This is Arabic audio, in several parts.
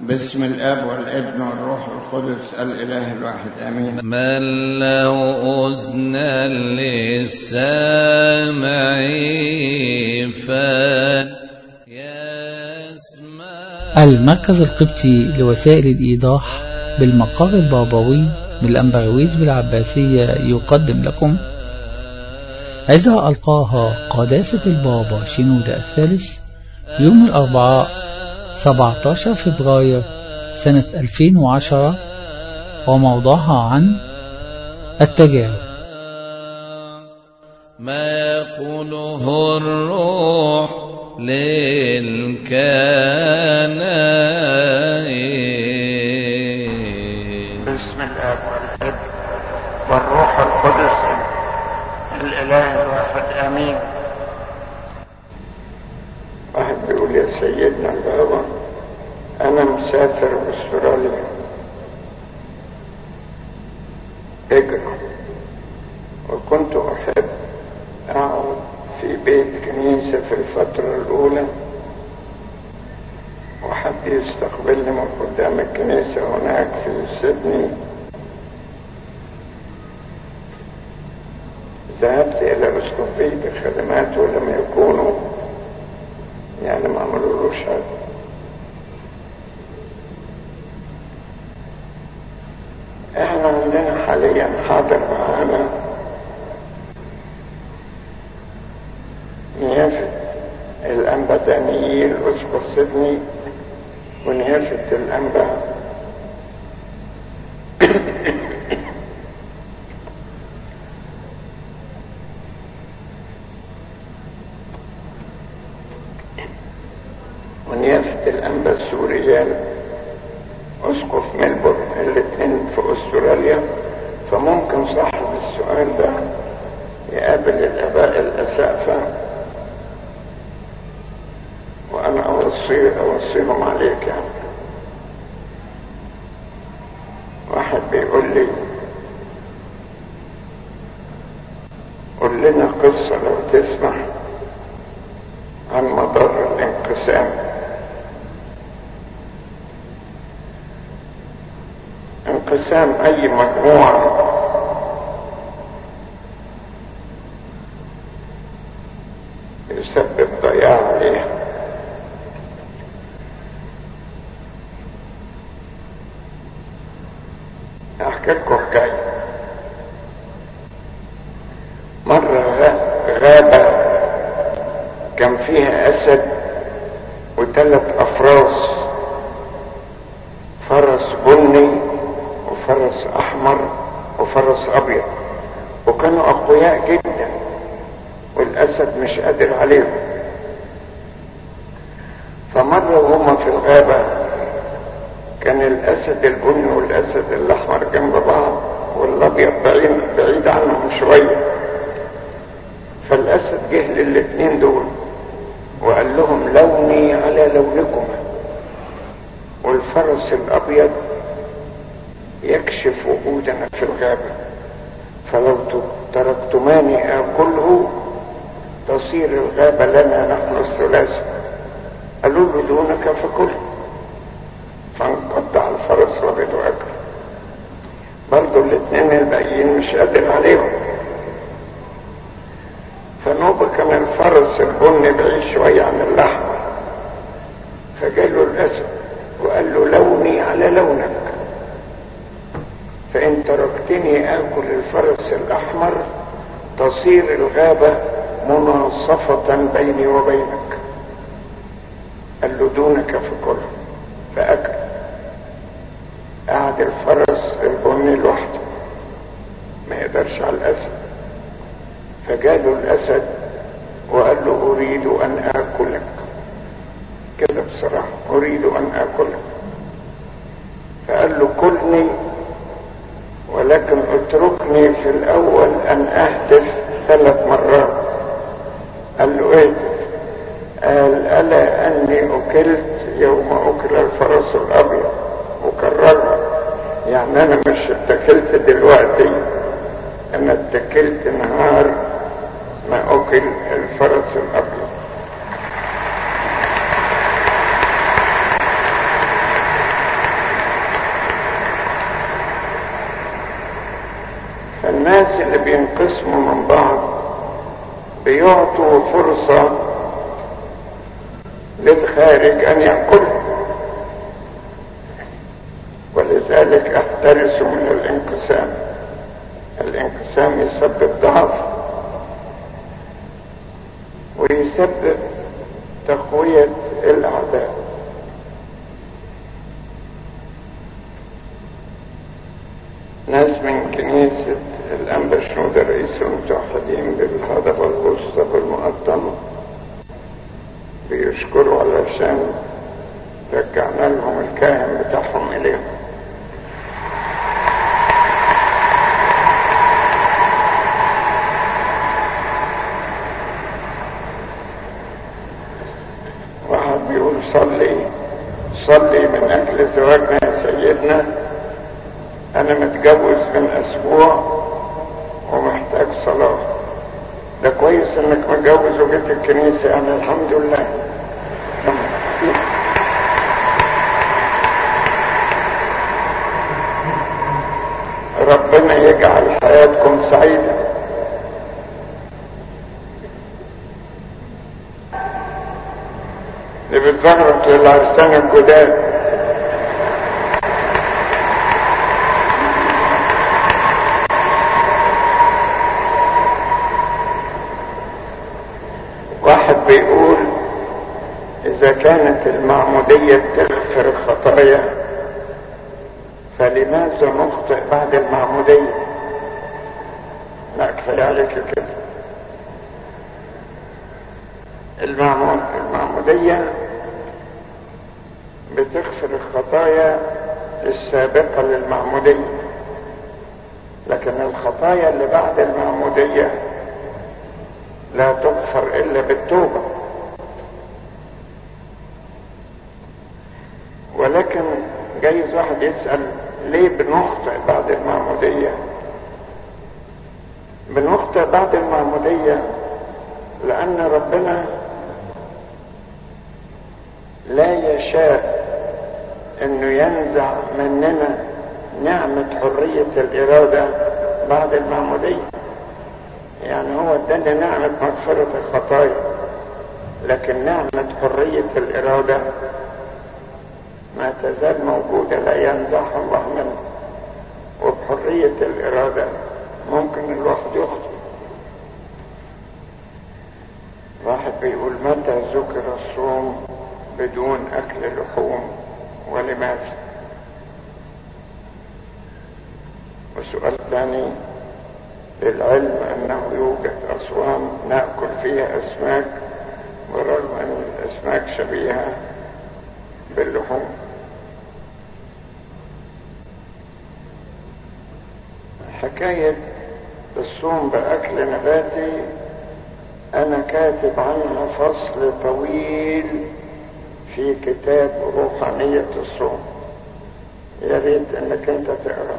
باسم الأب والابن والروح القدس الإله الواحد آمين. من له أذن للسامع فليسمع. المركز القبطي لوسائل الإيضاح بالمقر البابوي بالأنبرويز بالعباسية يقدم لكم. إذا ألقاها قداسة البابا شنودة الثالث يوم الأربعاء 17 فبراير سنة 2010 وموضوعها عن التجارب. ما يقوله الروح للكنائس. باسم الاب والابن والروح القدس الإله الواحد آمين. واحد بيقول يا سيدنا البابا أنا مسافر أستراليا. هجرة وكنت أحب أقعد في بيت كنيسة في الفترة الأولى. وحد يستقبلني من قدام الكنيسة هناك في سيدني. ذهبت إلى أسقفية خدمات ولم يكونوا يعني ما عملولوش حاجة إحنا عندنا حاليا حاضر معانا نيافة الأنبا دانييل أسقف سيدني. ونيافة الأنبا ونيافة الأنبا السوريان أسقف ملبورن الاثنين في أستراليا فممكن صاحب السؤال ده يقابل الآباء الأسقفة وأنا أوصي أوصيهم عليك يعني واحد بيقول لي قول لنا قصة لو تسمح عن مضار الانقسام انقسام اي مجموعة يسبب ضياع عليها احكي لكم حكاية مرة غابة كان فيها اسد وثلاث افراس فرس بني وفرس احمر وفرس ابيض وكانوا اقوياء جدا والاسد مش قادر عليهم فمرة وهما في الغابة كان الاسد البني والاسد الاحمر جنب بعض والابيض بعيد بعيد عنهم شوية فالاسد جه للاتنين دول وقال لهم لوني لونكما والفرس الأبيض يكشف وجودنا في الغابة. فلو تركتماني آكله تصير الغابة لنا نحن الثلاثة قالوا له دونك فكل. فانقطع الفرس الابيض واكل برضه الاثنين الباقيين مش قادر عليهم فنوبة كان الفرس البني بعيد شوية عن اللحمة فجاله الأسد وقال له لوني على لونك فإن تركتني آكل الفرس الأحمر تصير الغابة مناصفة بيني وبينك. قال له دونك فكل فأكل قعد الفرس البني لوحده ما يقدرش على الأسد. فجاله الأسد وقال له أريد أن آكلك كده بصراحة أريد أن آكلك فقال له كلني ولكن اتركني في الأول أن أهتف ثلاث مرات قال له إيه قال ألا أني أكلت يوم أكل الفرس الأبيض وكررها يعني أنا مش اتكلت دلوقتي أنا اتكلت نهار ما أكل الفرس الأبيض بينقسموا من بعض بيعطوا فرصة للخارج أن يأكله ولذلك احترسوا من الانقسام. الانقسام يسبب ضعف. ويسبب تقوية الأعداء. ناس من كنيسة الأنبا شنودة رئيس المتوحدين بالهضبة علشان رجعنا لهم الكاهن بتاعهم إليهم. واحد بيقول صلي. صلي من أجل زواجنا يا سيدنا. أنا متجوز من أسبوع ومحتاج صلاة. ده كويس إنك متجوز وجيت الكنيسة. أنا الحمد لله. يجعل حياتكم سعيدة. اللي بتزغرط للعرسان الجداد واحد بيقول إذا كانت المعمودية تغفر الخطايا فلماذا نخطئ بعد المعمودية لا كفاية عليك كده المعمود المعمودية بتغفر الخطايا السابقة للمعمودية لكن الخطايا اللي بعد المعمودية لا تغفر إلا بالتوبة. ولكن جايز واحد يسأل ليه بنخطئ بعد المعمودية بنخطئ بعد المعمودية لأن ربنا لا يشاء انه ينزع مننا نعمة حرية الإرادة بعد المعمودية. يعني هو ادانا نعمة مغفرة الخطايا لكن نعمة حرية الإرادة ما تزال موجودة لا ينزعها الله منه. وبحرية الإرادة ممكن الواحد يخطئ. واحد بيقول متى ذكر الصوم؟ بدون أكل لحوم ولماذا وسؤال ثاني للعلم أنه يوجد أصوام نأكل فيها أسماك برغم أن الأسماك شبيهة باللحوم. حكاية الصوم بأكل نباتي أنا كاتب عنها فصل طويل في كتاب روحانية الصوم. يا ريت إنك أنت تقرا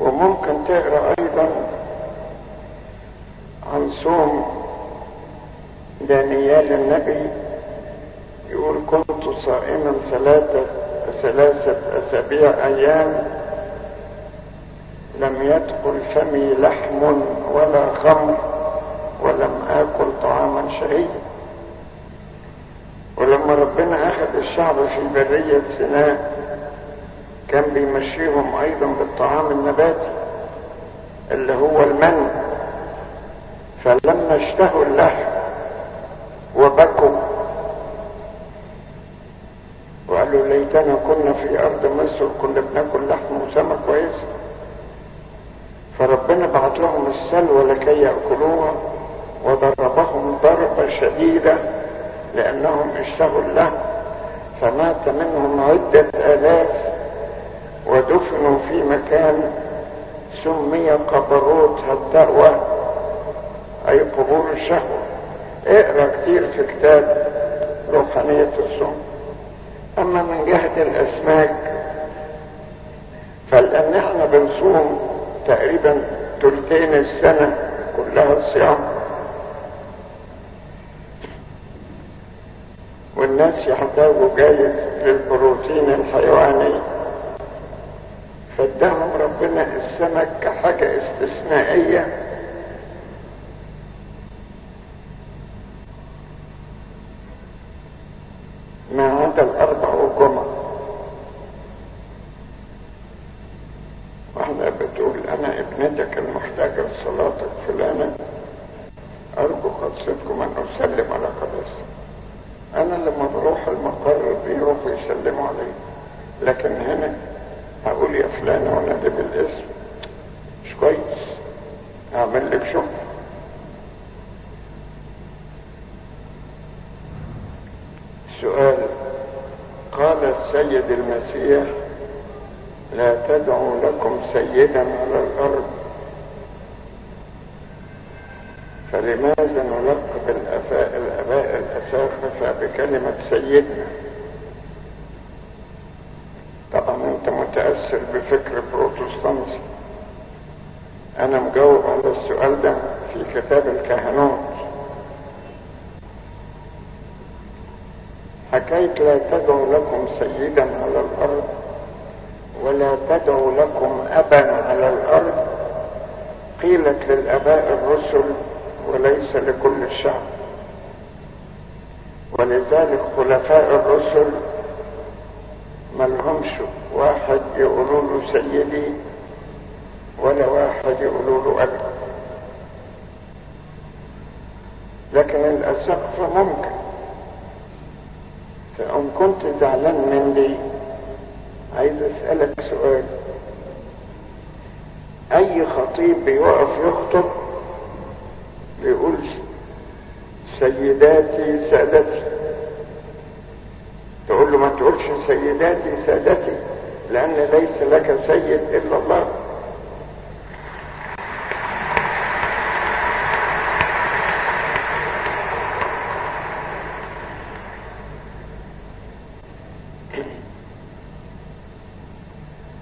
وممكن تقرأ أيضا عن صوم دانيال النبي يقول كنت صائما ثلاثة ثلاثة أسابيع أيام لم يدخل فمي لحم ولا خمر. ولم آكل طعاما شهيا. ولما ربنا أخذ الشعب في برية سيناء كان بيمشيهم أيضا بالطعام النباتي اللي هو المن. فلما اشتهوا اللحم وبكوا وقالوا ليتنا كنا في أرض مصر كنا بناكل لحم وسمك كويس. فربنا بعت لهم السلوى لكي يأكلوها. وضربهم ضربة شديدة لأنهم اشتهوا اللحم فمات منهم عدة آلاف ودفنوا في مكان سمي قبروت التأوى أي قبور الشهوة. اقرأ كتير في كتاب روحانية الصوم. أما من جهة الأسماك فلأن إحنا بنصوم تقريبا تلتين السنة كلها صيام والناس يحتاجوا جايز للبروتين الحيواني. اداهم ربنا السمك كحاجة استثنائية. ما عدا الأربع والجمعة واحدة بتقول أنا ابنتك المحتاجة لصلاتك فلانة. أرجو قدستكم أن أسلم على قداستك أنا لما بروح المقر بيروحوا يسلموا علي. لكن هنا أقول يا فلانة وأنادي بالاسم مش كويس. أعمل لك شغل. سؤال. قال السيد المسيح لا تدعوا لكم سيدا على الأرض. فلماذا نلقب الأساقفة بكلمة سيدنا. طبعا أنت متأثر بفكر بروتستانتي أنا مجاوب على السؤال ده في كتاب الكهنوت. حكيت لا تدعوا لكم سيدا على الأرض ولا تدعوا لكم أبا على الأرض. قيلت للآباء الرسل وليس لكل الشعب. ولذلك خلفاء الرسل ما لهمش واحد يقولوا له سيدي ولا واحد يقولوا له أبي. لكن الأسقف ممكن. فإن كنت زعلان مني عايز أسألك سؤال. أي خطيب بيقف يخطب بيقول سيداتي سادتي؟ تقول له ما تقولش سيداتي سادتي لأن ليس لك سيد إلا الله.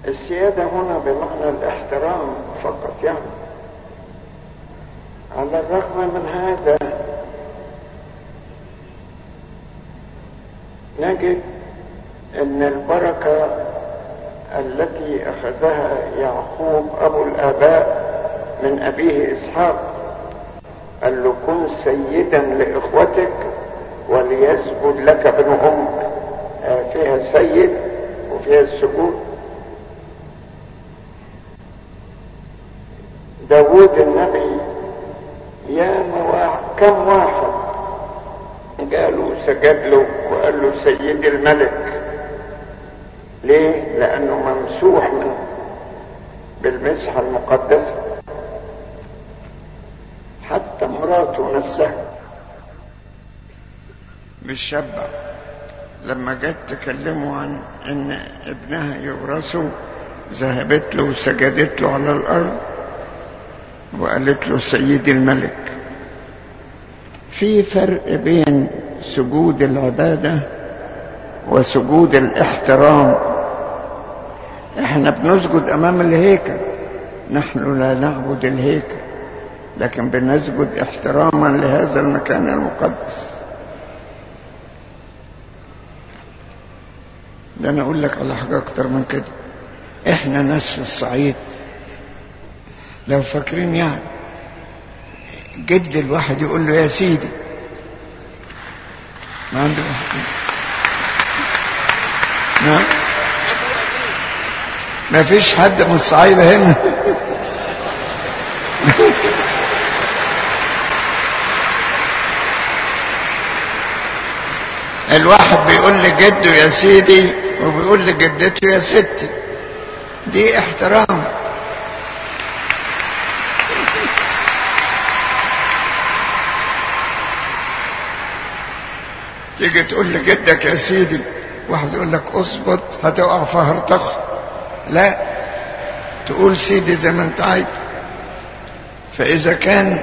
السيادة هنا بمعنى الاحترام فقط يعني على الرغم من هذا نجد ان البركة اخذها يعقوب أبو الآباء من أبيه إسحاق. قال له كن سيدا لإخوتك وليسجد لك ابن أمك فيها سيد وفيها السجود. داود النبي يا مواع كم واحد؟ قالوا سجد له وقال له سيدي الملك. ليه؟ لأنه ممسوح من بالمسحه المقدسه حتى مراته نفسها. مش شابة. لما جت تكلمه عن إن ابنها يورثه ذهبت له وسجدت له على الأرض وقالت له سيدي الملك. في فرق بين سجود العبادة وسجود الاحترام إحنا بنسجد امام الهيكل. نحن لا نعبد الهيكل لكن بنسجد احتراما لهذا المكان المقدس. ده أنا أقول لك على حاجة أكتر من كده. إحنا ناس في الصعيد. لو فاكرين يعني جد الواحد يقول له يا سيدي. ما عنده نعم. ما فيش حد من الصعيدة هنا. الواحد بيقول لجده يا سيدي وبيقول لجدته يا ستي. دي احترام. تيجي تقول لجدك يا سيدي واحد يقول لك اظبط هتقع في هرطخ. لا تقول سيدي زي ما انت عايز. فإذا كان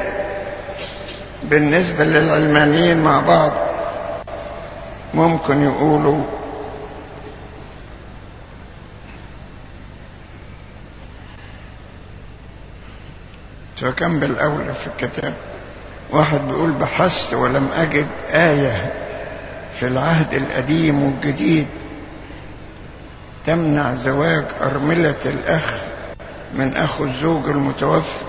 بالنسبة للعلمانيين مع بعض ممكن يقولوا فكان بالأولى في الكتاب. واحد بيقول بحثت ولم أجد آية في العهد القديم والجديد. تمنع زواج أرملة الأخ من أخو الزوج المتوفى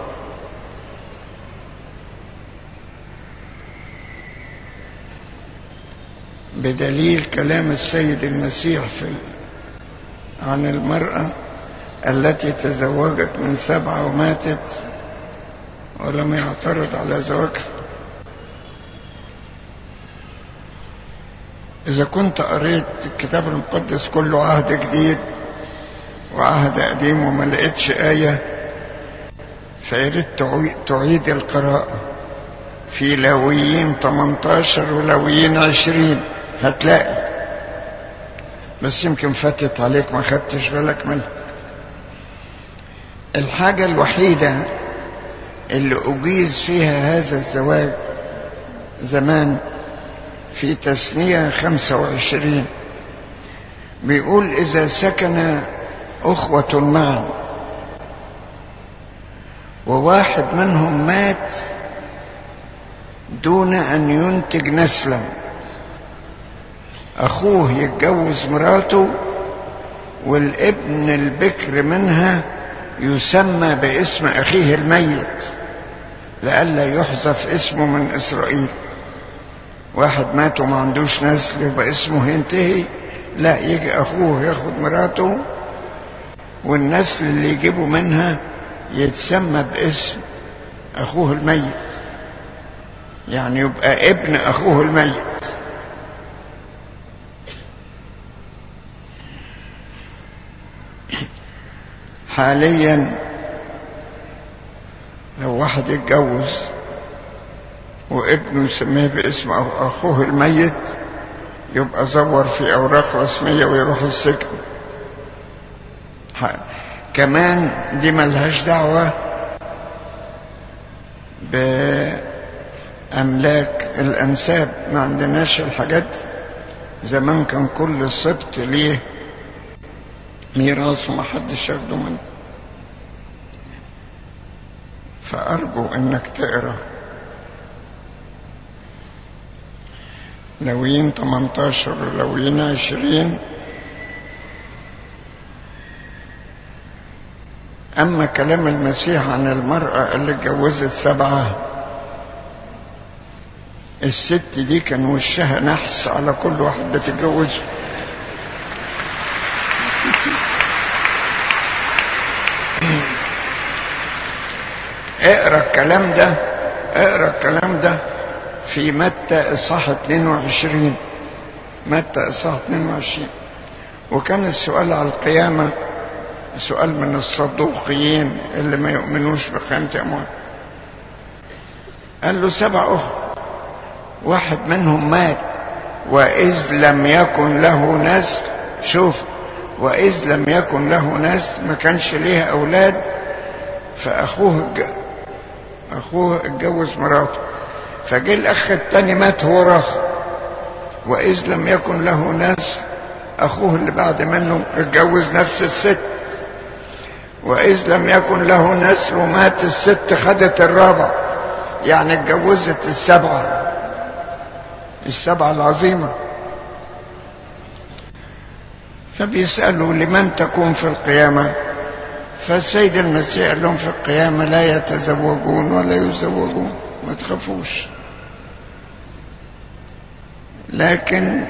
بدليل كلام السيد المسيح في. عن المرأة التي تزوجت من سبعة وماتت ولم يعترض على زواجها إذا كنت قريت الكتاب المقدس كله عهد جديد وعهد قديم وما لقيتش آية فياريت تعيد القراءة. في لاويين 18 ولاويين 20 هتلاقي. بس يمكن فاتت عليك ما خدتش بالك منها. الحاجة الوحيدة اللي أجيز فيها هذا الزواج زمان في خمسة وعشرين بيقول إذا سكن أخوة معا وواحد منهم مات دون أن ينتج نسلا. أخوه يتجوز مراته والابن البكر منها يسمى باسم أخيه الميت لئلا يحذف اسمه من إسرائيل. واحد مات وما عندوش نسل يبقى اسمه ينتهي لا يجي أخوه ياخد مراته والنسل اللي يجيبه منها يتسمى باسم أخوه الميت. يعني يبقى ابن أخوه الميت. حاليا لو واحد يتجوز وابنه يسميه باسم أخوه الميت يبقى زور في أوراق رسمية ويروح السجن كمان دي ملهاش دعوة بأملاك الأنساب ما عندناش الحاجات. زمان كان كل سبط ليه ميراث وما حدش ياخده منه. فأرجو إنك تقرأ. لويين 18 ولويين 20 أما كلام المسيح عن المرأة اللي اتجوزت سبعة الست دي كان وشها نحس على كل واحد بتتجوزه. اقرأ الكلام ده اقرأ الكلام ده. في متى إصحاح 22 متى إصحاح 22 وكان السؤال على القيامة سؤال من الصدوقيين اللي ما يؤمنوش بقيامة أموات قال له سبع أخر واحد منهم مات وإذ لم يكن له نسل شوف وإذ لم يكن له نسل ما كانش ليه أولاد فأخوه أخوه اتجوز مراته. فجه الأخ التاني مات هو راخ وإذ لم يكن له نسل أخوه اللي بعد منه اتجوز نفس الست وإذ لم يكن له نسل ومات الست خدت الرابع يعني اتجوزت السبعة السبعة العظيمة. فبيسألوا لمن تكون في القيامة؟ فالسيد المسيح قال لهم في القيامة لا يتزوجون ولا يزوجون. ما تخافوش. لكن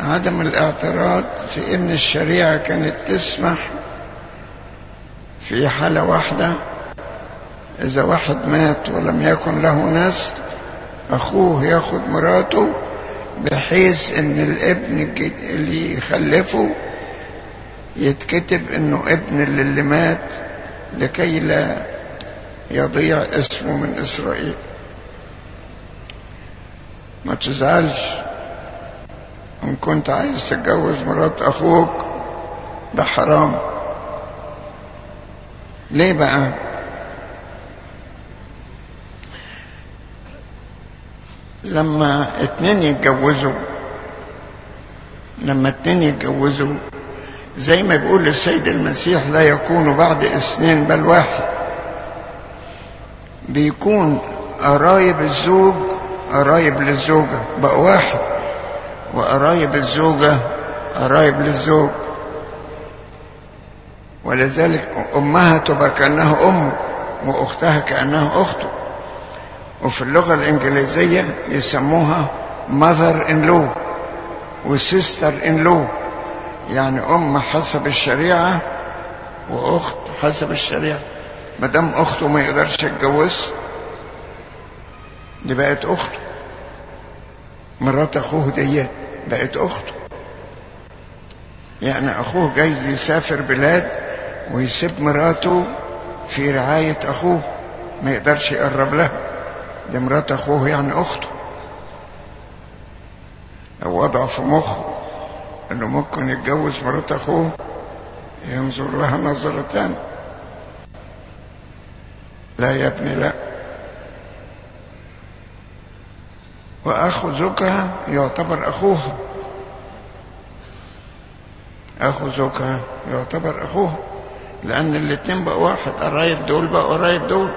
عدم الاعتراض في إن الشريعة كانت تسمح في حالة واحدة. إذا واحد مات ولم يكن له نسل أخوه ياخد مراته بحيث إن الابن اللي يخلفه يتكتب إنه ابن اللي مات لكي لا يضيع اسمه من إسرائيل. ما تزعلش. إن كنت عايز تتجوز مرات أخوك ده حرام. ليه بقى؟ لما اتنين يتجوزوا لما اتنين يتجوزوا زي ما بيقول السيد المسيح لا يكون بعد اثنين بل واحد. بيكون قرايب الزوج قرايب للزوجة بقى واحد. وقرايب الزوجة قرايب للزوج. ولذلك أمها تبقى كأنها أمه وأختها كأنها أخته وفي اللغة الإنجليزية يسموها mother in law وسيستر in law. يعني أم حسب الشريعة وأخت حسب الشريعة. ما دام أخته ما يقدرش يتجوز دي بقت أخته مرات أخوه دي بقت أخته. يعني أخوه جاي يسافر بلاد ويسيب مراته في رعاية أخوه ما يقدرش يقرب لها. دي مرات أخوه يعني أخته. لو وضع في مخه انه ممكن يتجوز مرات اخوه ينظر لها نظرة لا يا ابني لا. واخو زوجها يعتبر اخوها اخو زوجها يعتبر اخوها لأن الاتنين بقى واحد. قرايب دول بقى قرايب دول.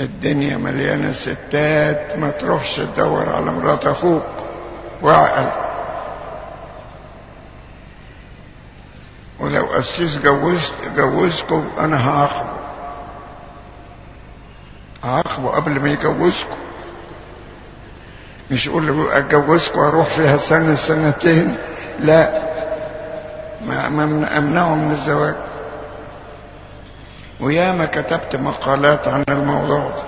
الدنيا مليانة ستات. ما تروحش تدور على مرات أخوك. واعقل. ولو قسيس جوزت جوزكم أنا هعاقبه. هعاقبه قبل ما يجوزكم مش يقول له أتجوزكم أروح فيها سنة سنتين. لا. ما أمنعه من الزواج. وياما كتبت مقالات عن الموضوع ده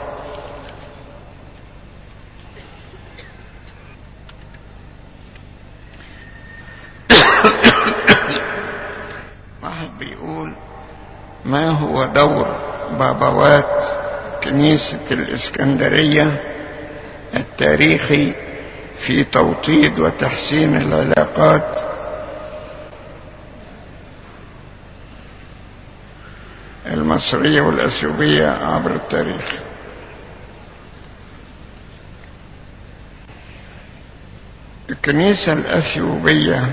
واحد بيقول ما هو دور بابوات كنيسة الإسكندرية التاريخي في توطيد وتحسين العلاقات. المصرية والأثيوبية عبر التاريخ. الكنيسة الأثيوبية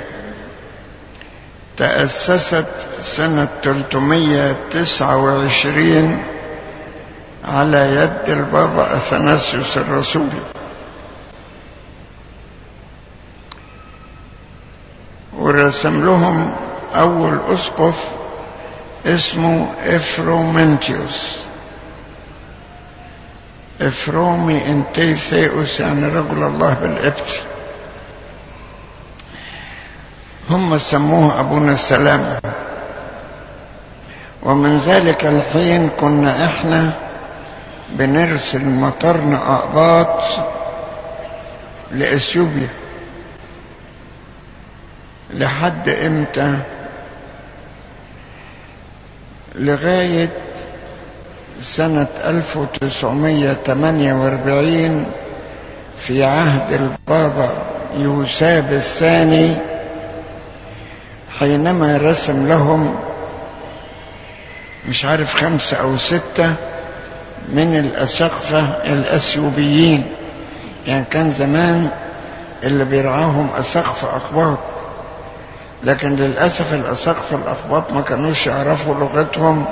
تأسست سنة 329 على يد البابا أثناسيوس الرسولي ورسم لهم أول أسقف اسمه إفرومنتيوس. إفرومي إنتيثيوس يعني رجل الله بالإبت. هم سموه ابونا السلام. ومن ذلك الحين كنا إحنا بنرسل مطرنا أقباط لإثيوبيا. لحد إمتى؟ لغاية سنة 1948 في عهد البابا يوساب الثاني حينما رسم لهم مش عارف خمسة أو ستة من الأسقفة الأثيوبيين. يعني كان زمان اللي بيرعاهم أسقفة أخباط. لكن للأسف الأسقف الأخباط ما كانوش يعرفوا لغتهم.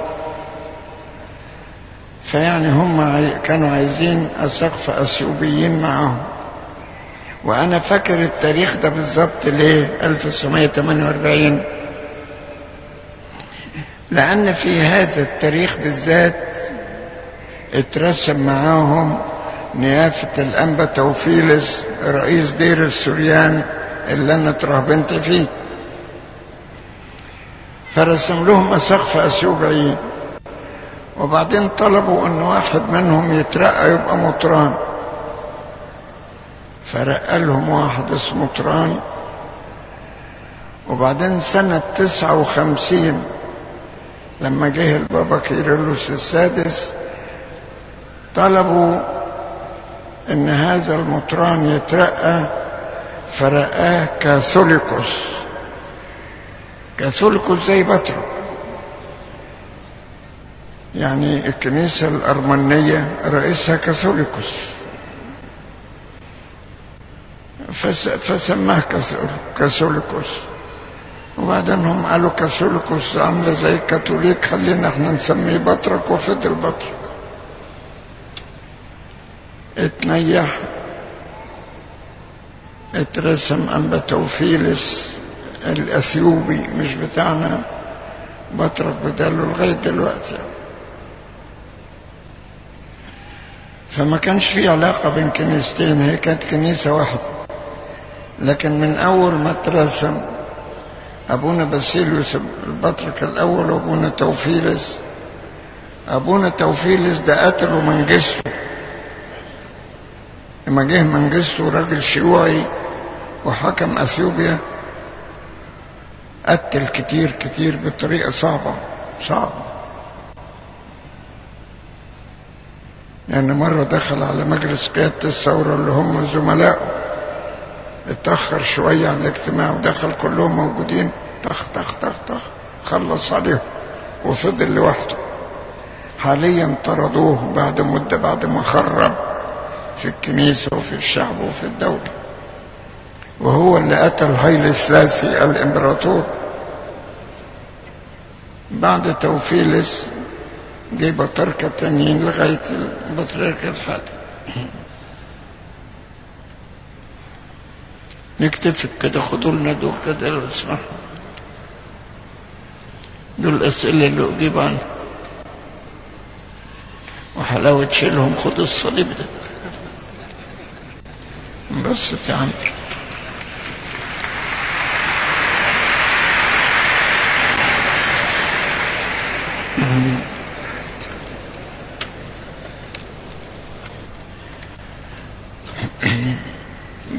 فيعني هم كانوا عايزين أسقف أثيوبيين معهم وأنا فاكر التاريخ ده بالظبط ليه؟ 1948 لأن في هذا التاريخ بالذات اترسم معاهم نيافة الأنبا توفيلس رئيس دير السوريان اللي أنا اترهبنت فيه. فرسم لهم أسقف أثيوبيين وبعدين طلبوا أن واحد منهم يترقى يبقى مطران. فرقى لهم واحد اسمه مطران. وبعدين سنة تسعة وخمسين لما جه البابا كيرلس السادس طلبوا إن هذا المطران يترقى فرقاه كاثوليكوس كاثوليكوس زي بطرك يعني الكنيسة الأرمنية رئيسها كاثوليكوس فس فسماه كاثوليكوس وبعدين هم قالوا كاثوليكوس عاملة زي الكاثوليك خلينا إحنا نسميه بطرك وفضل بطرك. إتنيح. اترسم أنبا توفيلس الأثيوبي مش بتاعنا. بطرك بداله لغاية دلوقتي. فما كانش في علاقة بين كنيستين هي كانت كنيسة واحدة. لكن من أول ما اترسم أبونا باسيليوس البطرك الأول وأبونا توفيلس. أبونا توفيلس ده قتله منجسته لما جه منجسته راجل شيوعي وحكم أثيوبيا قتل كتير كتير بطريقة صعبة صعبة. لأن مرة دخل على مجلس قيادة الثورة اللي هم زملائه اتأخر شوية عن الاجتماع ودخل كلهم موجودين طخ طخ طخ طخ خلص عليهم وفضل لوحده. حاليا طردوه بعد مدة بعد ما خرب في الكنيسة وفي الشعب وفي الدولة. وهو اللي قتل هايلي سلاسي الإمبراطور. بعد توفيلس جه بطركة تانيين لغاية البطريرك الحالي نكتفي كده خدوا لنا دول كده لو اسمحوا دول الأسئلة اللي أجيب عنها وحلاوة شيلهم خدوا الصليب ده. يا عم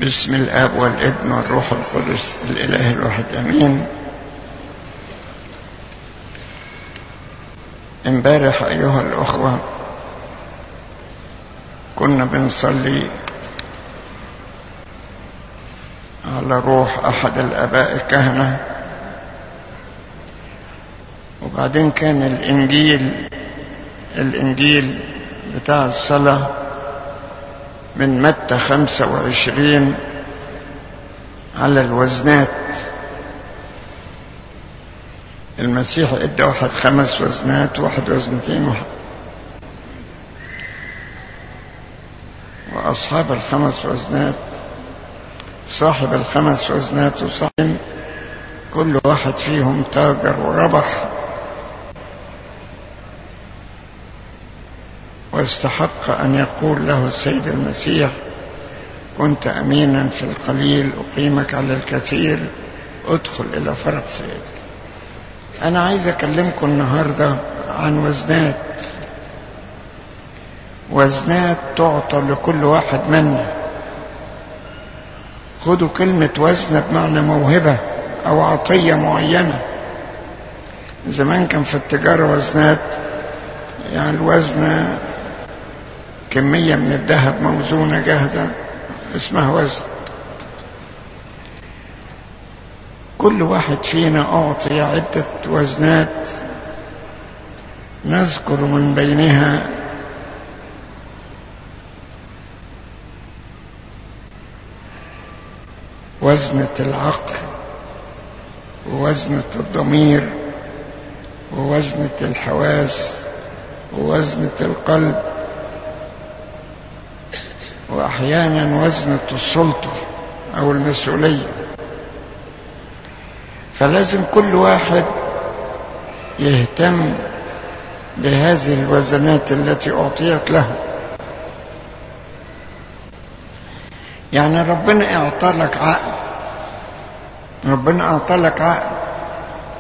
بسم الأب والابن والروح القدس الإله الواحد آمين. امبارح أيها الأخوة كنا بنصلي على روح أحد الآباء الكهنة. وبعدين كان الإنجيل الإنجيل بتاع الصلاة من متى خمسة وعشرين على الوزنات. المسيح إدى واحد خمس وزنات واحد وزنتين واحد. وأصحاب الخمس وزنات صاحب الخمس وزنات وصاحب كل واحد فيهم تاجر وربح واستحق أن يقول له السيد المسيح كنت أمينا في القليل أقيمك على الكثير ادخل إلى فرق سيدي. أنا عايز أكلمكم النهاردة عن وزنات. وزنات تعطى لكل واحد منا خدوا كلمة وزن بمعنى موهبة أو عطية معينة. زمان كان في التجارة وزنات يعني الوزن كمية من الذهب موزونة جاهزة اسمها وزن. كل واحد فينا أعطي عدة وزنات نذكر من بينها وزنة العقل ووزنة الضمير ووزنة الحواس ووزنة القلب وأحيانا وزنة السلطة أو المسؤولية. فلازم كل واحد يهتم بهذه الوزنات التي أعطيت له. يعني ربنا إعطى لك عقل. ربنا اعطى لك عقل.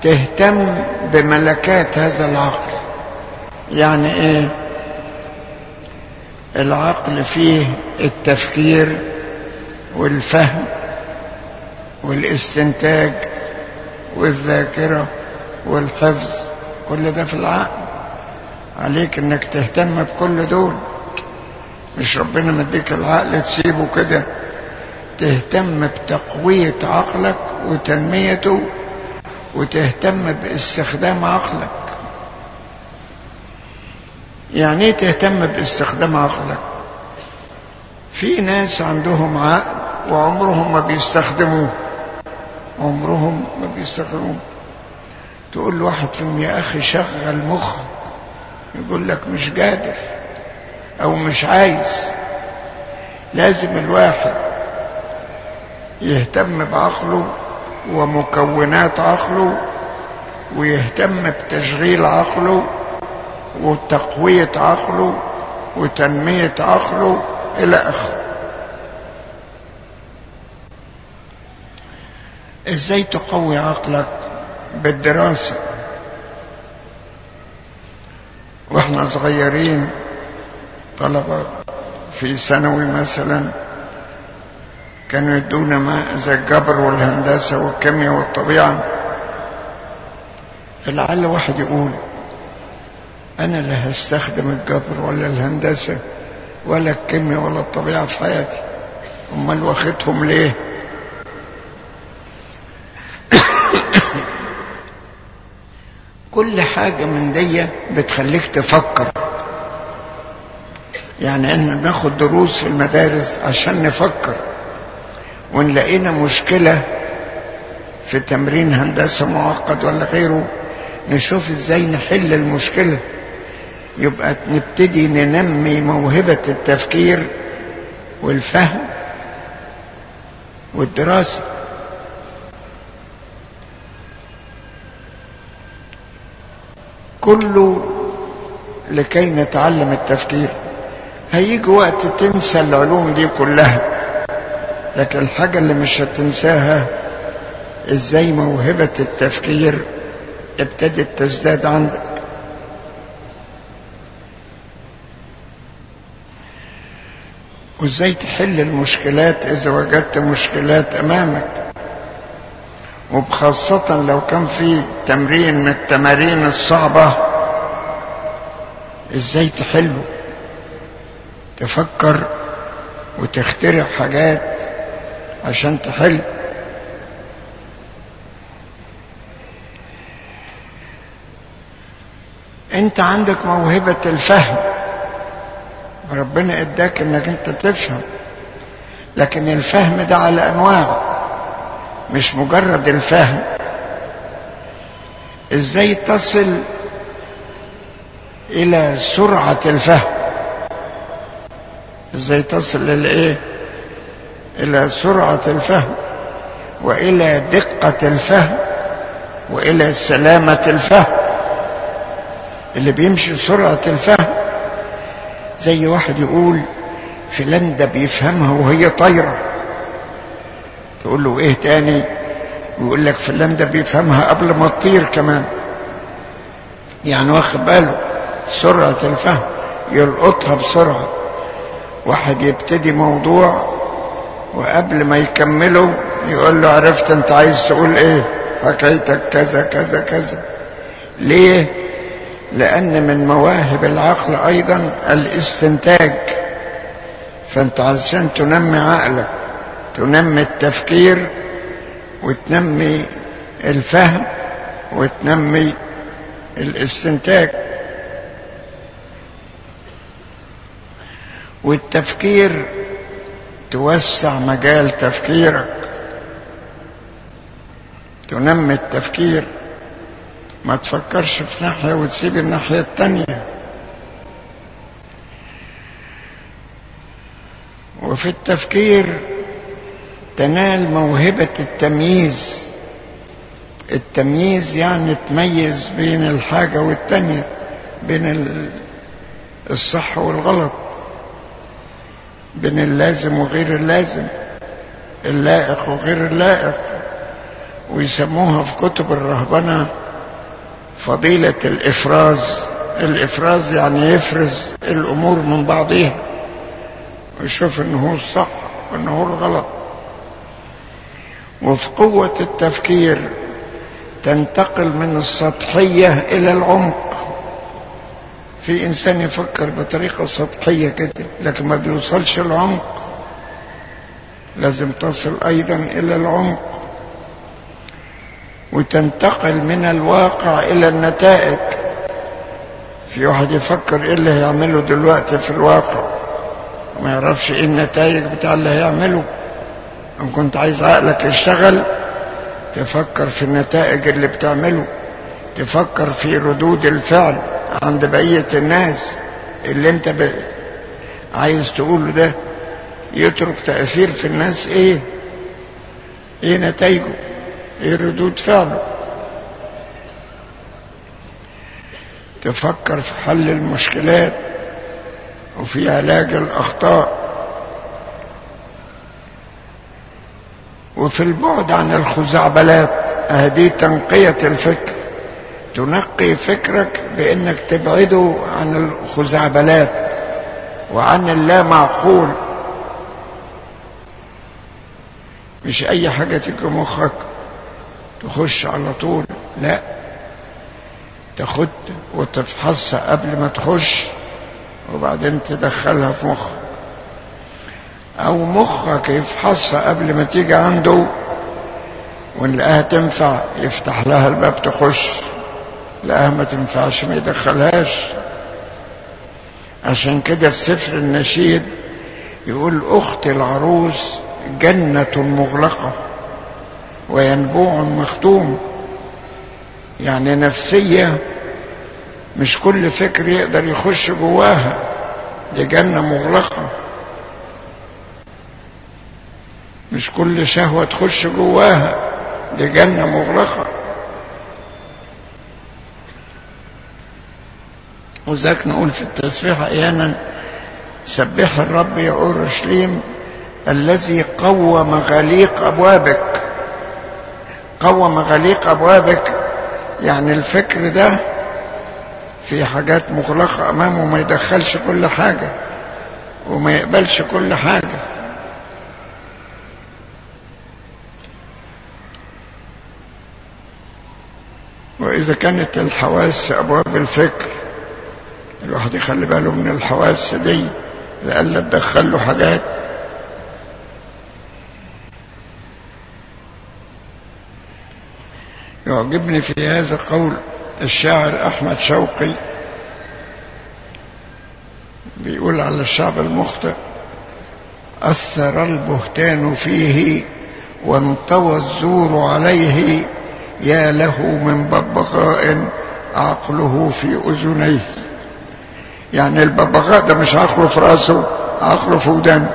تهتم بملكات هذا العقل. يعني إيه؟ العقل فيه التفكير والفهم والاستنتاج والذاكرة والحفظ. كل ده في العقل. عليك إنك تهتم بكل دول. مش ربنا مديك العقل تسيبه كده. تهتم بتقوية عقلك وتنميته وتهتم باستخدام عقلك. يعني إيه تهتم باستخدام عقلك؟ في ناس عندهم عقل وعمرهم ما بيستخدموه. عمرهم ما بيستخدموه. تقول لواحد فيهم يا أخي شغل مخك. يقول لك مش قادر. أو مش عايز. لازم الواحد يهتم بعقله ومكونات عقله ويهتم بتشغيل عقله وتقوية عقله وتنمية عقله إلى آخره. إزاي تقوي عقلك بالدراسة؟ وإحنا صغيرين طلبة في ثانوي مثلا كانوا يدونا ما زي الجبر والهندسة والكيمياء والطبيعة. فلعل واحد يقول أنا لا هستخدم الجبر ولا الهندسة ولا الكيمياء ولا الطبيعة في حياتي. أمال واخدهم ليه؟ كل حاجة من دي بتخليك تفكر. يعني إحنا بناخد دروس في المدارس عشان نفكر. وإن لقينا مشكلة في تمرين هندسة معقد ولا غيره نشوف إزاي نحل المشكلة. يبقى نبتدي ننمي موهبة التفكير والفهم والدراسة. كله لكي نتعلم التفكير. هيجي وقت تنسى العلوم دي كلها. لكن الحاجة اللي مش هتنساها إزاي موهبة التفكير ابتدت تزداد عندك؟ وإزاي تحل المشكلات إذا وجدت مشكلات أمامك؟ وبخاصة لو كان في تمرين من التمارين الصعبة إزاي تحله؟ تفكر وتخترع حاجات عشان تحل. انت عندك موهبة الفهم. ربنا اداك انك انت تفهم. لكن الفهم ده على انواع مش مجرد الفهم. إزاي تصل إلى سرعة الفهم؟ إزاي تصل للإيه؟ إلى سرعة الفهم وإلى دقة الفهم وإلى سلامة الفهم. اللي بيمشي سرعة الفهم زي واحد يقول فلان بيفهمها وهي طايرة. تقول له إيه تاني؟ يقول لك فلان بيفهمها قبل ما تطير كمان. يعني واخد باله؟ سرعة الفهم يلقطها بسرعة. واحد يبتدي موضوع وقبل ما يكمله يقول له عرفت انت عايز تقول إيه؟ حكايتك كذا كذا كذا. ليه؟ لأن من مواهب العقل أيضا الاستنتاج. فأنت عشان تنمي عقلك تنمي التفكير وتنمي الفهم وتنمي الاستنتاج. والتفكير توسع مجال تفكيرك. تنمي التفكير. ما تفكرش في ناحية وتسيب الناحية التانية. وفي التفكير تنال موهبة التمييز. التمييز يعني تميز بين الحاجة والتانية بين الصح والغلط. بين اللازم وغير اللازم اللائق وغير اللائق ويسموها في كتب الرهبنة فضيلة الإفراز. الإفراز يعني يفرز الأمور من بعضها ويشوف إنه هو الصح وإنه هو الغلط. وفي قوة التفكير تنتقل من السطحية إلى العمق. في إنسان يفكر بطريقة سطحية كده لكن ما بيوصلش العمق. لازم تصل أيضا إلى العمق. وتنتقل من الواقع إلى النتائج. في واحد يفكر إيه اللي هيعمله دلوقتي في الواقع؟ وما يعرفش إيه النتائج بتاع اللي هيعمله. إن كنت عايز عقلك يشتغل تفكر في النتائج اللي بتعمله. تفكر في ردود الفعل. عند بقية الناس اللي انت ب... عايز تقوله ده يترك تأثير في الناس إيه؟ إيه نتائجه إيه ردود فعله؟ تفكر في حل المشكلات وفي علاج الأخطاء وفي البعد عن الخزعبلات. هذه تنقية الفكر. تنقي فكرك بأنك تبعده عن الخزعبلات وعن اللا معقول مش أي حاجة تيجي مخك تخش على طول لا. تاخد وتفحصها قبل ما تخش وبعدين تدخلها في مخك. أو مخك يفحصها قبل ما تيجي عنده وان لقاها تنفع يفتح لها الباب تخش. لقاها ما تنفعش ما يدخلهاش. عشان كده في سفر النشيد يقول أخت العروس جنة مغلقة وينبوع مختوم. يعني نفسية مش كل فكر يقدر يخش جواها. دي جنة مغلقة. مش كل شهوة تخش جواها. دي جنة مغلقة. وذاك نقول في التسبيح أحيانا سبح الرب يا أورشليم الذي قوم غليق أبوابك. قوم غليق أبوابك. يعني الفكر ده في حاجات مغلقة أمامه ما يدخلش كل حاجة وما يقبلش كل حاجة. وإذا كانت الحواس أبواب الفكر الواحد يخلي باله من الحواس دي لألا تدخل له حاجات. يعجبني في هذا قول الشاعر أحمد شوقي بيقول على الشعب المخطئ أثر البهتان فيه وانطوى الزور عليه يا له من ببغاء عقله في أذنيه. يعني الببغاء ده مش عقله في راسه عقله في ودانه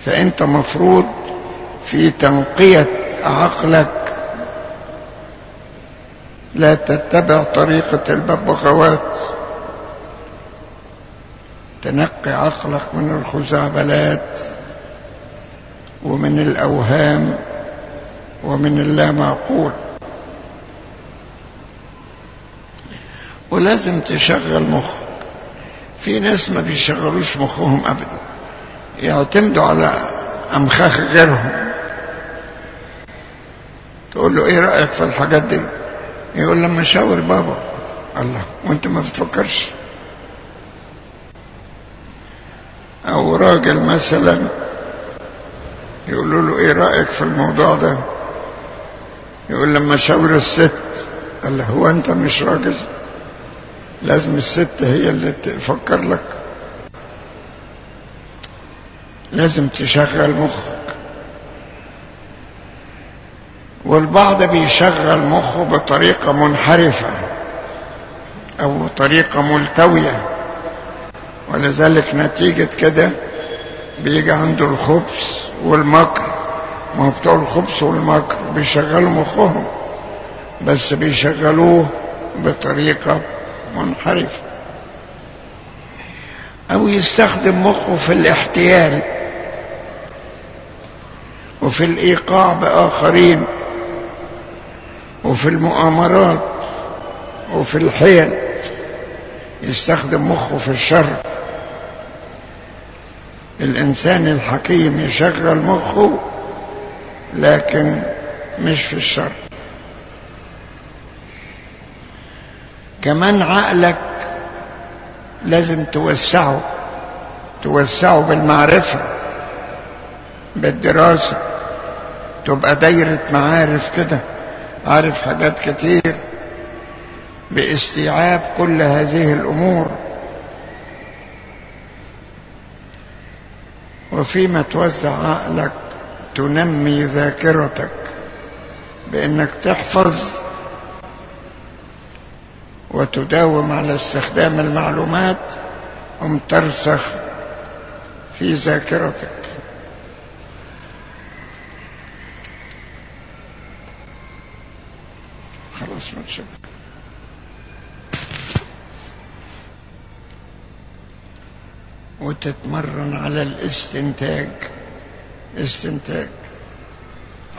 فأنت مفروض في تنقية عقلك لا تتبع طريقة الببغاوات تنقي عقلك من الخزعبلات ومن الأوهام ومن اللا ولازم تشغل مخك في ناس ما بيشغلوش مخهم أبدا. يعتمدوا على أمخاخ غيرهم. تقول له إيه رأيك في الحاجات دي؟ يقول لما شاور بابا. الله وأنت ما بتفكرش؟ أو راجل مثلا يقولوا له إيه رأيك في الموضوع ده؟ يقول لما شاور الست قال له هو أنت مش راجل؟ لازم الست هي اللي تفكر لك. لازم تشغل مخك. والبعض بيشغل مخه بطريقة منحرفة أو طريقة ملتوية. ولذلك نتيجة كده بيجي عنده الخبث والمكر. ما هو بتوع الخبث والمكر بيشغلوا مخهم بس بيشغلوه بطريقة منحرفة أو يستخدم مخه في الاحتيال وفي الإيقاع بآخرين وفي المؤامرات وفي الحيل. يستخدم مخه في الشر. الإنسان الحكيم يشغل مخه لكن مش في الشر. كمان عقلك لازم توسعه توسعه بالمعرفة بالدراسة. تبقى دايرة معارف كده عارف حاجات كتير. باستيعاب كل هذه الأمور. وفيما توسع عقلك تنمي ذاكرتك بأنك تحفظ وتداوم على استخدام المعلومات أم ترسخ في ذاكرتك. خلاص ما تشبه وتتمرن على الاستنتاج. استنتاج.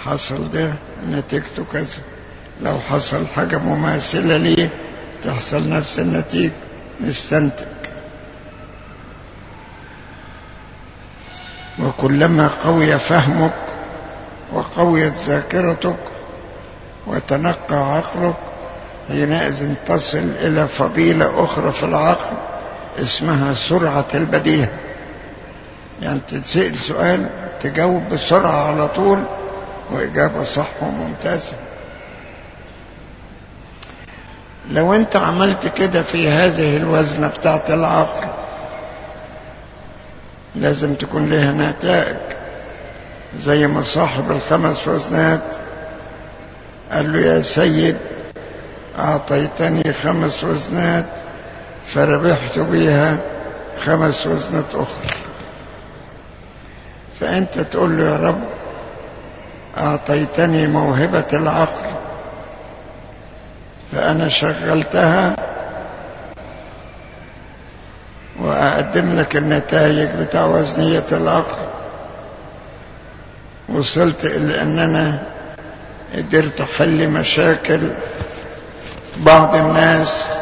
حصل ده نتيجته كذا. لو حصل حاجة مماثلة ليه تحصل نفس النتيجة نستنتج. وكلما قوي فهمك وقويت ذاكرتك وتنقى عقلك حينئذ تصل إلى فضيلة أخرى في العقل اسمها سرعة البديهة. يعني تتسأل سؤال تجاوب بسرعة على طول وإجابة صح وممتازة. لو أنت عملت كده في هذه الوزنة بتاعت العقل لازم تكون لها نتائج. زي ما صاحب الخمس وزنات قال له يا سيد أعطيتني خمس وزنات فربحت بها خمس وزنات أخرى. فأنت تقول له يا رب أعطيتني موهبة العقل فأنا شغلتها وأقدم لك النتائج بتاع وزنية العقل وصلت إلى أن أنا قدرت أحل مشاكل بعض الناس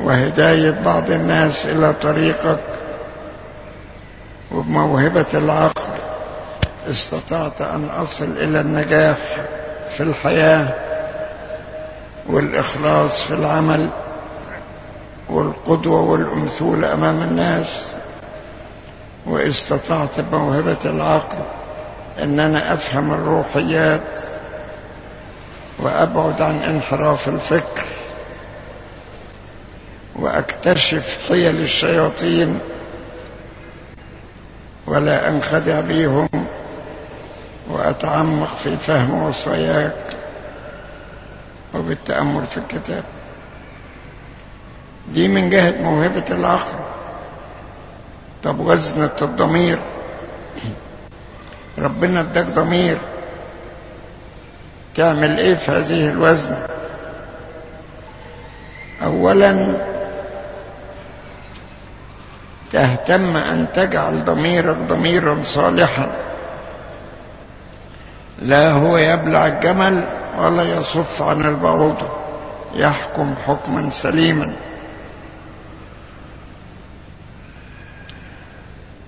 وهداية بعض الناس إلى طريقك وبموهبة العقل استطعت أن أصل إلى النجاح في الحياة. والإخلاص في العمل والقدوة والأمثول أمام الناس واستطعت بموهبة العقل أن أنا أفهم الروحيات وأبعد عن انحراف الفكر وأكتشف حيل الشياطين ولا أنخدع بهم وأتعمق في فهم وصاياك وبالتأمل في الكتاب. دي من جهة موهبة العقل. طب وزنة الضمير؟ ربنا اداك ضمير. تعمل إيه في هذه الوزنة اولا تهتم أن تجعل ضميرك ضميرا صالحا. لا هو يبلع الجمل ولا يصف عن البعوضة يحكم حكما سليما.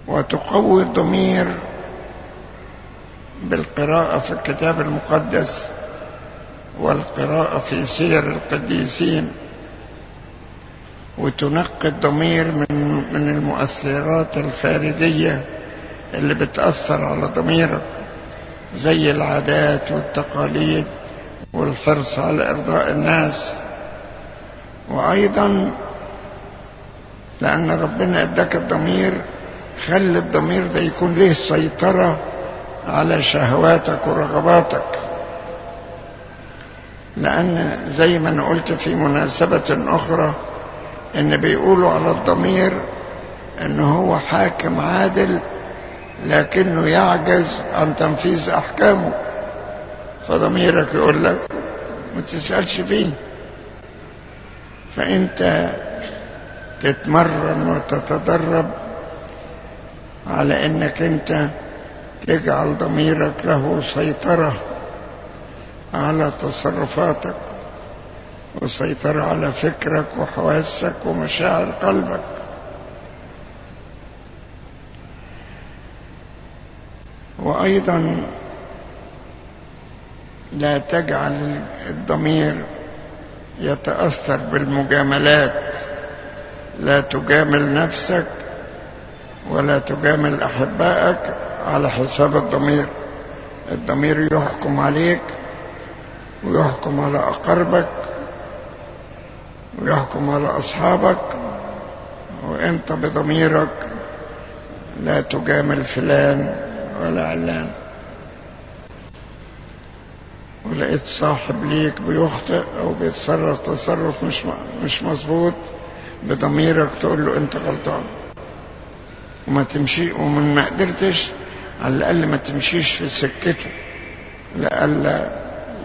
وتقوي الضمير بالقراءة في الكتاب المقدس والقراءة في سير القديسين. وتنقي الضمير من من المؤثرات الخارجية اللي بتأثر على ضميرك زي العادات والتقاليد. والحرص على إرضاء الناس. وأيضا لأن ربنا إداك الضمير خلي الضمير ده يكون له سيطرة على شهواتك ورغباتك. لأن زي ما أنا قلت في مناسبة أخرى إن بيقولوا على الضمير إن هو حاكم عادل لكنه يعجز عن تنفيذ أحكامه. فضميرك يقول لك ما تسألش فيه. فأنت تتمرن وتتدرب على إنك أنت تجعل ضميرك له سيطرة على تصرفاتك وسيطرة على فكرك وحواسك ومشاعر قلبك. وأيضا لا تجعل الضمير يتأثر بالمجاملات. لا تجامل نفسك ولا تجامل أحبائك على حساب الضمير. الضمير يحكم عليك ويحكم على أقربك ويحكم على أصحابك. وأنت بضميرك لا تجامل فلان ولا علان. ولقيت صاحب ليك بيخطئ أو بيتصرف تصرف مش مش مظبوط بضميرك تقول له أنت غلطان. وما تمشي ومن ما قدرتش على الأقل ما تمشيش في سكته لألا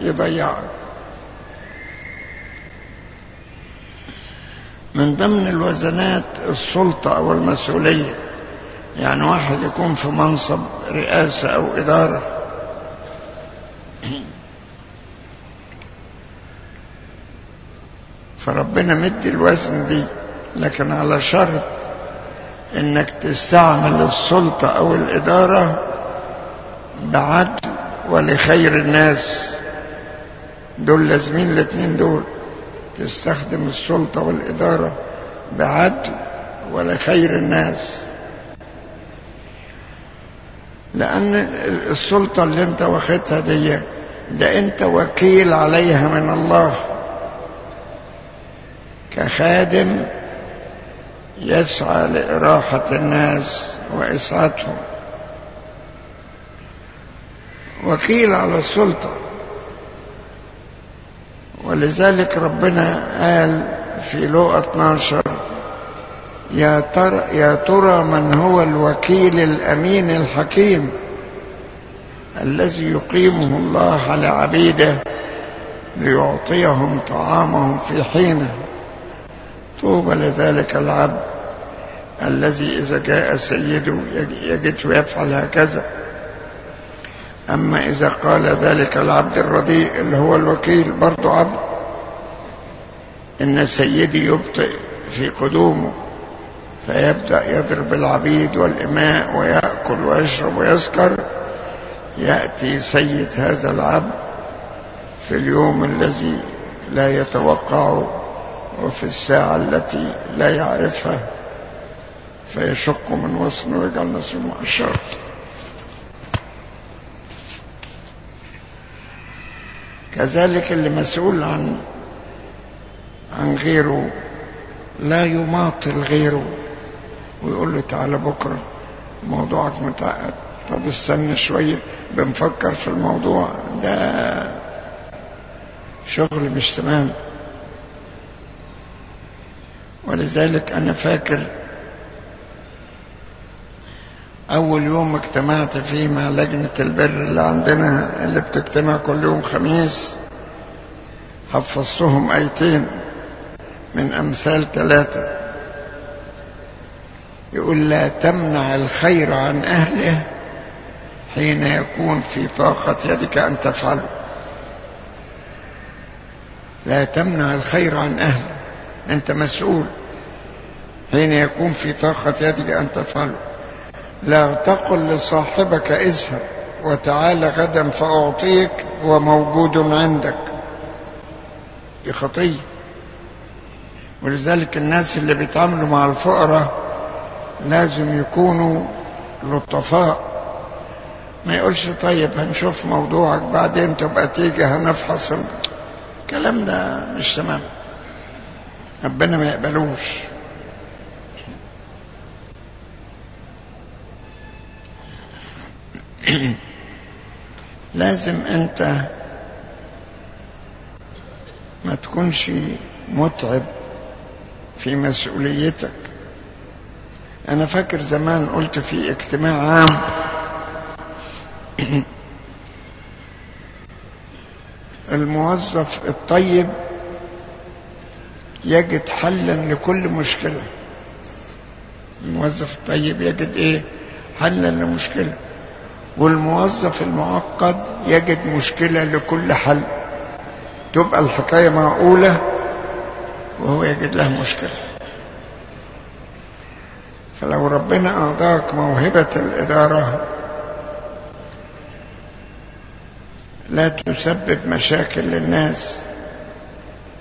يضيعك. من ضمن الوزنات السلطة أو المسؤولية يعني واحد يكون في منصب رئاسة أو إدارة فربنا مدي الوزن دي لكن على شرط إنك تستعمل السلطة أو الإدارة بعدل ولخير الناس. دول لازمين الاتنين دول تستخدم السلطة والإدارة بعدل ولخير الناس. لأن السلطة اللي أنت واخدها دي ده أنت وكيل عليها من الله. كخادم يسعى لإراحة الناس وإسعادهم وكيل على السلطة ولذلك ربنا قال في لوقا 12 يا ترى, يا ترى من هو الوكيل الأمين الحكيم الذي يقيمه الله على عبيده ليعطيهم طعامهم في حينه؟ طوبى لذلك العبد الذي إذا جاء سيده يجده يفعل هكذا. أما إذا قال ذلك العبد الرديء اللي هو الوكيل برضه عبد إن سيدي يبطئ في قدومه فيبدأ يضرب العبيد والإماء ويأكل ويشرب ويسكر يأتي سيد هذا العبد في اليوم الذي لا يتوقعه. وفي الساعة التي لا يعرفها فيشق من وصنه ويجعل نصيبه الشر كذلك اللي مسؤول عن عن غيره لا يماطل غيره ويقول له تعالى بكرة موضوعك متعقد. طب استنى شوية بنفكر في الموضوع ده. شغل مش تمام. ولذلك أنا فاكر أول يوم اجتمعت فيه مع لجنة البر اللي عندنا اللي بتجتمع كل يوم خميس حفظتهم آيتين من أمثال ثلاثة يقول لا تمنع الخير عن أهله حين يكون في طاقة يدك أن تفعله لا تمنع الخير عن أهله. أنت مسؤول. حين يكون في طاقة يدك أن تفعله لا تقل لصاحبك اذهب وتعال غدا فأعطيك وموجود عندك. دي خطية. ولذلك الناس اللي بيتعاملوا مع الفقراء لازم يكونوا لطفاء. ما يقولش طيب هنشوف موضوعك بعدين تبقى تيجي هنفحص الكلام ده مش تمام. ربنا ما يقبلوش. لازم انت ما تكونش متعب في مسؤوليتك. أنا فاكر زمان قلت في اجتماع عام الموظف الطيب يجد حلا لكل مشكلة. الموظف الطيب يجد إيه؟ حلا لمشكلة والموظف المعقد يجد مشكلة لكل حل. تبقى الحكاية معقولة وهو يجد لها مشكلة. فلو ربنا أعطاك موهبة الإدارة لا تسبب مشاكل للناس.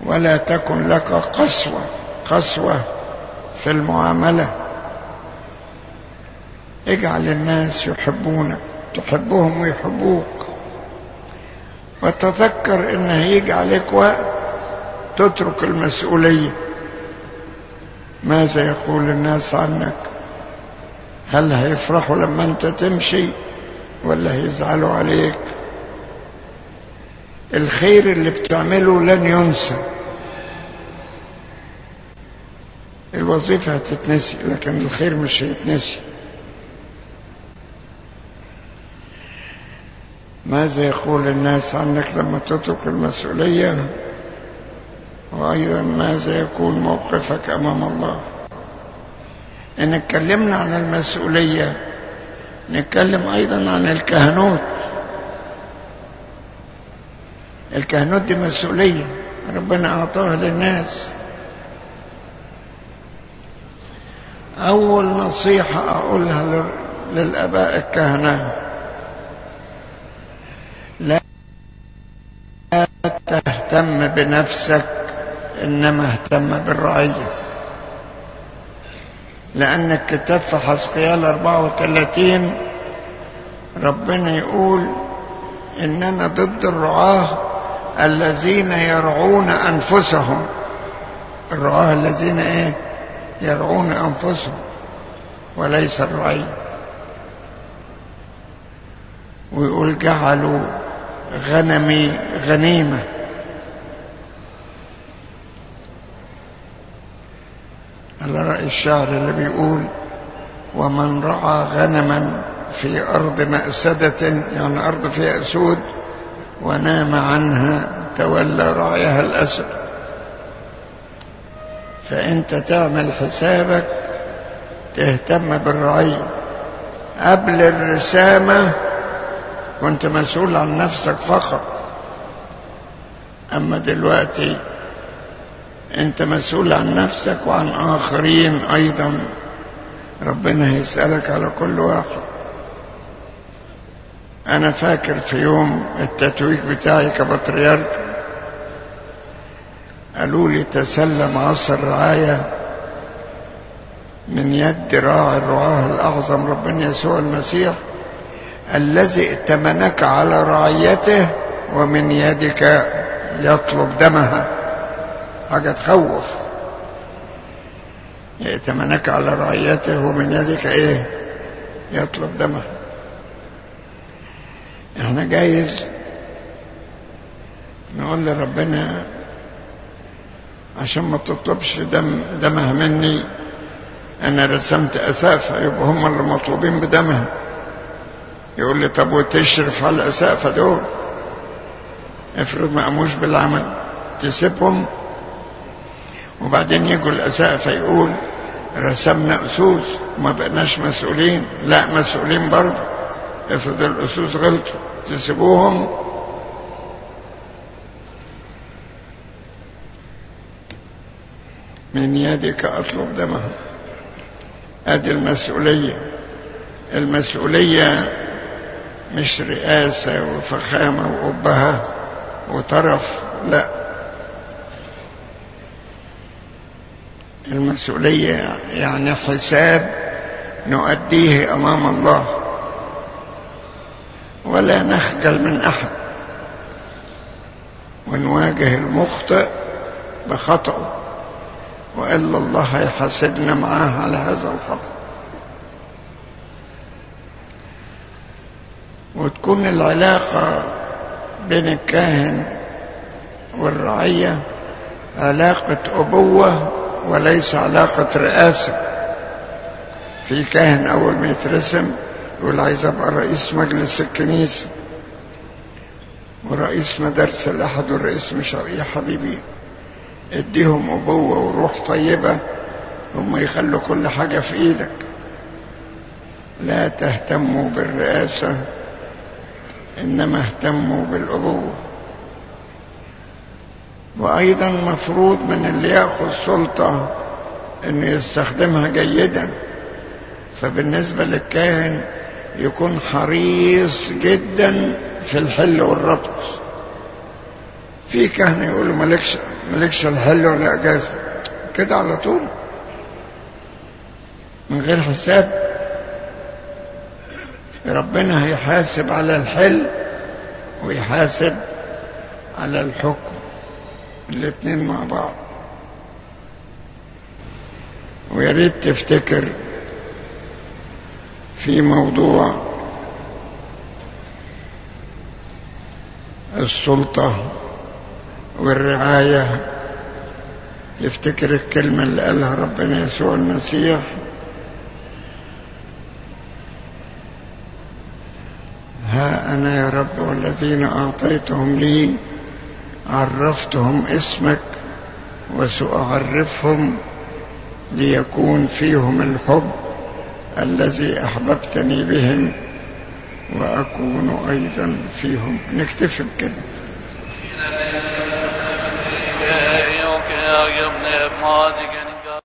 ولا تكن لك قسوة قسوة في المعاملة. اجعل الناس يحبونك تحبهم ويحبوك. وتذكر إن هيجي عليك وقت تترك المسؤولية. ماذا يقول الناس عنك؟ هل هيفرحوا لما أنت تمشي ولا هيزعلوا عليك؟ الخير اللي بتعمله لن ينسى. الوظيفة هتتنسي لكن الخير مش هيتنسي. ماذا يقول الناس عنك لما تترك المسؤولية؟ وأيضا ماذا يكون موقفك أمام الله؟ إن اتكلمنا عن المسؤولية نتكلم أيضا عن الكهنوت. الكهنوت دي مسؤولية. ربنا أعطاها للناس. أول نصيحة أقولها لل- للآباء الكهنة. لا تهتم بنفسك إنما اهتم بالرعية. لأن الكتاب في حسقيال 34 ربنا يقول إننا ضد الرعاة الذين يرعون أنفسهم. الرعاة الذين إيه؟ يرعون أنفسهم وليس الرعي. ويقول جعلوا غنمي غنيمة. على رأي الشعر اللي بيقول ومن رعى غنما في أرض مأسدة يعني أرض فيها أسود ونام عنها تولى رعيها الأسد فأنت تعمل حسابك تهتم بالرعية قبل الرسامة كنت مسؤول عن نفسك فقط. أما دلوقتي أنت مسؤول عن نفسك وعن آخرين أيضا. ربنا هيسألك على كل واحد. أنا فاكر في يوم التتويج بتاعي كبطريرك قالوا لي تسلم عصر الرعاية من يد راعي الرعاه الأعظم ربنا يسوع المسيح الذي ائتمنك على رعيته ومن يدك يطلب دمها. حاجة تخوف. ائتمنك على رعيته ومن يدك إيه؟ يطلب دمها. إحنا جايز نقول لربنا عشان ما تطلبش دم دمها مني أنا رسمت اسافة يبقى هم اللي مطلوبين بدمها يقول لي طب وتشرف على الاسافة دول؟ افرض ما قاموش بالعمل تسيبهم. وبعدين يجوا الاسافة يقول رسمنا أسوس وما بقناش مسؤولين. لا مسؤولين برضه. افرض الاسوس غلطوا تسيبوهم من يدك أطلب دمها ادي المسؤولية. المسؤولية مش رئاسة وفخامة وأبهة وطرف لا. المسؤولية يعني حساب نؤديه أمام الله. ولا نخجل من أحد. ونواجه المخطئ بخطأه. وإلا الله هيحاسبنا معاه على هذا الخطأ. وتكون العلاقة بين الكاهن والرعية علاقة أبوة وليس علاقة رئاسة. في كاهن أول ما يترسم يقول عايز أبقى رئيس مجلس الكنيسة. ورئيس مدارس الأحد والرئيس مش يا حبيبي. اديهم أبوة وروح طيبة هم يخلوا كل حاجة في إيدك. لا تهتموا بالرئاسة إنما اهتموا بالأبوة. وأيضا مفروض من اللي يأخذ سلطة أنه يستخدمها جيدا. فبالنسبة للكاهن يكون حريص جدا في الحل والربط. في كهنة يقولوا مالكش مالكش الحل ولا إجازة. كده على طول. من غير حساب. ربنا هيحاسب على الحل ويحاسب على الحكم. الاتنين مع بعض. ويا ريت تفتكر في موضوع السلطة والرعاية. تفتكر الكلمة اللي قالها ربنا يسوع المسيح. ها أنا يا رب والذين أعطيتهم لي عرفتهم اسمك وسأعرفهم ليكون فيهم الحب. الذي أحببتني بهم وأكون أيضا فيهم. نكتفي بكده Yok